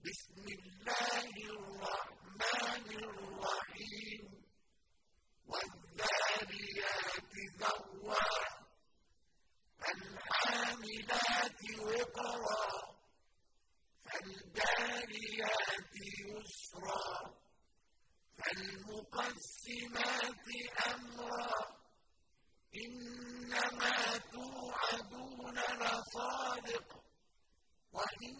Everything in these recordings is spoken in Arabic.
بسم الله الرحمن الرحيم. والذاريات ذروا. فالحاملات وقرا. فالجاريات يسرا. فالمقسمات أمرا. إنما توعدون لصادق. وإن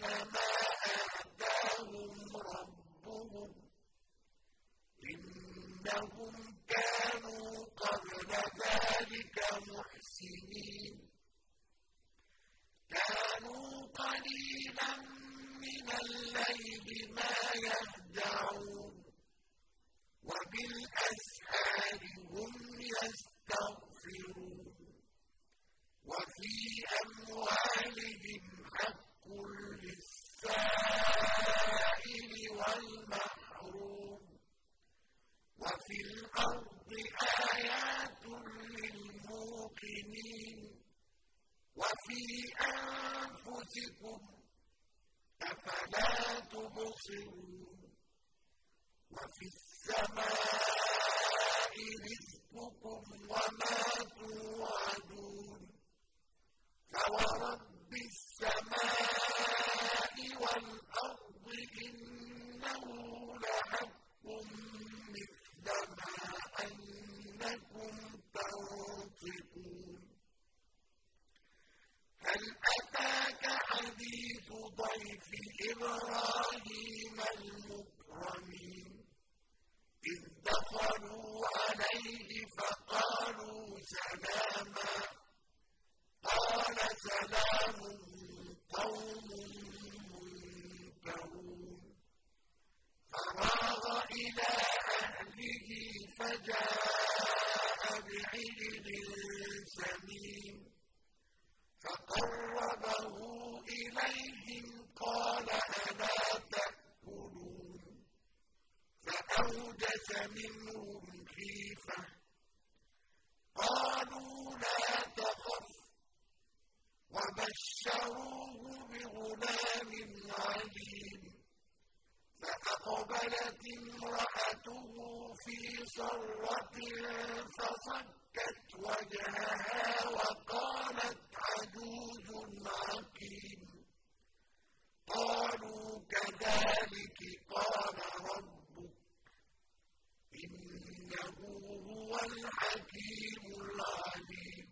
ما آتاهم ربهم إنهم كانوا قبل ذلك محسنين. كانوا قليلا من الليل ما يهدعون وفي أنفسكم أفلا تبصرون وفي السماء رزقكم وما توعدون فورب حديث ضيف إبراهيم المكرمين. إذ دخلوا عليه فقالوا سلاما. قال سلام قوم فأوجس منهم خيفة. قالوا لا تخف. وبشروه بغلام عليم. فأقبلت امرأته في صرة فصكت وجهها وقالت عجوز عقيم قالوا كذلك قال ربك إنه هو الحكيم العليم.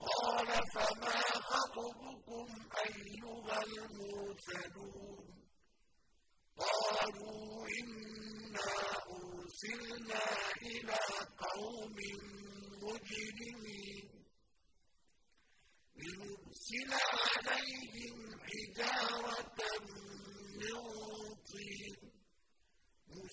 قال فما خطبكم أيها المرسلون؟ قالوا إنا أرسلنا إلى قوم مجرمين. لنرسل عليهم حجارة من طين.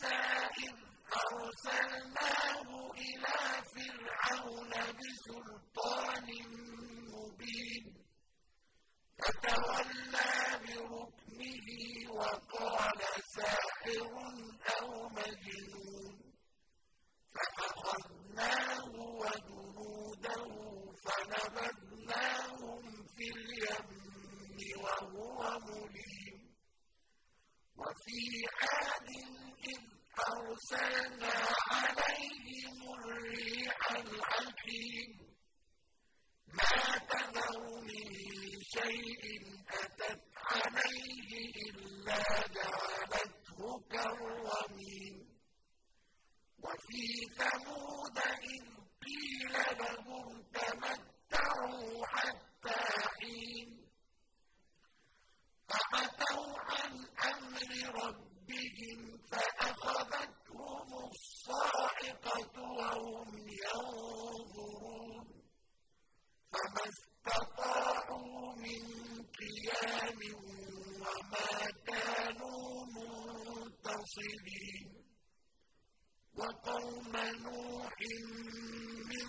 عِيسَىٰ إِذْ أَرْسَلْنَاهُ إِلَىٰ فِرْعَوْنَ بِسُلْطَانٍ مُّبِينٍ فَتَوَلَّىٰ بِرُكْنِهِ وَقَالَ سَاحِرٌ أَوْ مَجْنُونٌ فَأَخَذْنَاهُ أرسلنا عليهم الريح الحكيم. ما تذر من شيء أتت عليه إلا جعلته كالرميم. وفي ثمود إذ قيل لهم تمت سلام وما كانوا منتصرين وقوم نوح من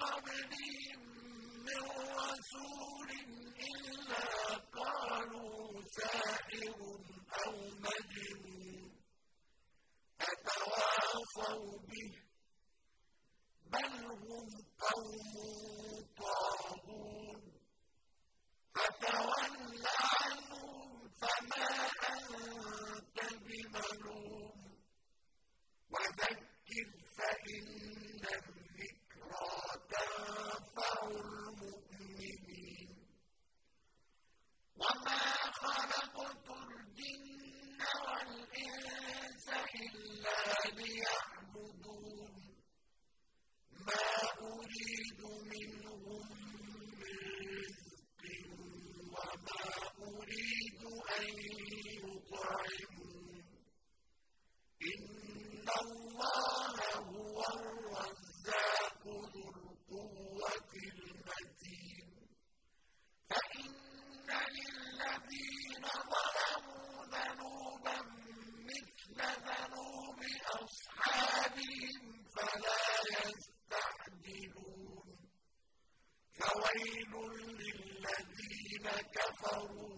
قَبْلِهِم مِّن رَّسُولٍ إن زحل بهم فلا يستعجلون. فويل للذين كفروا.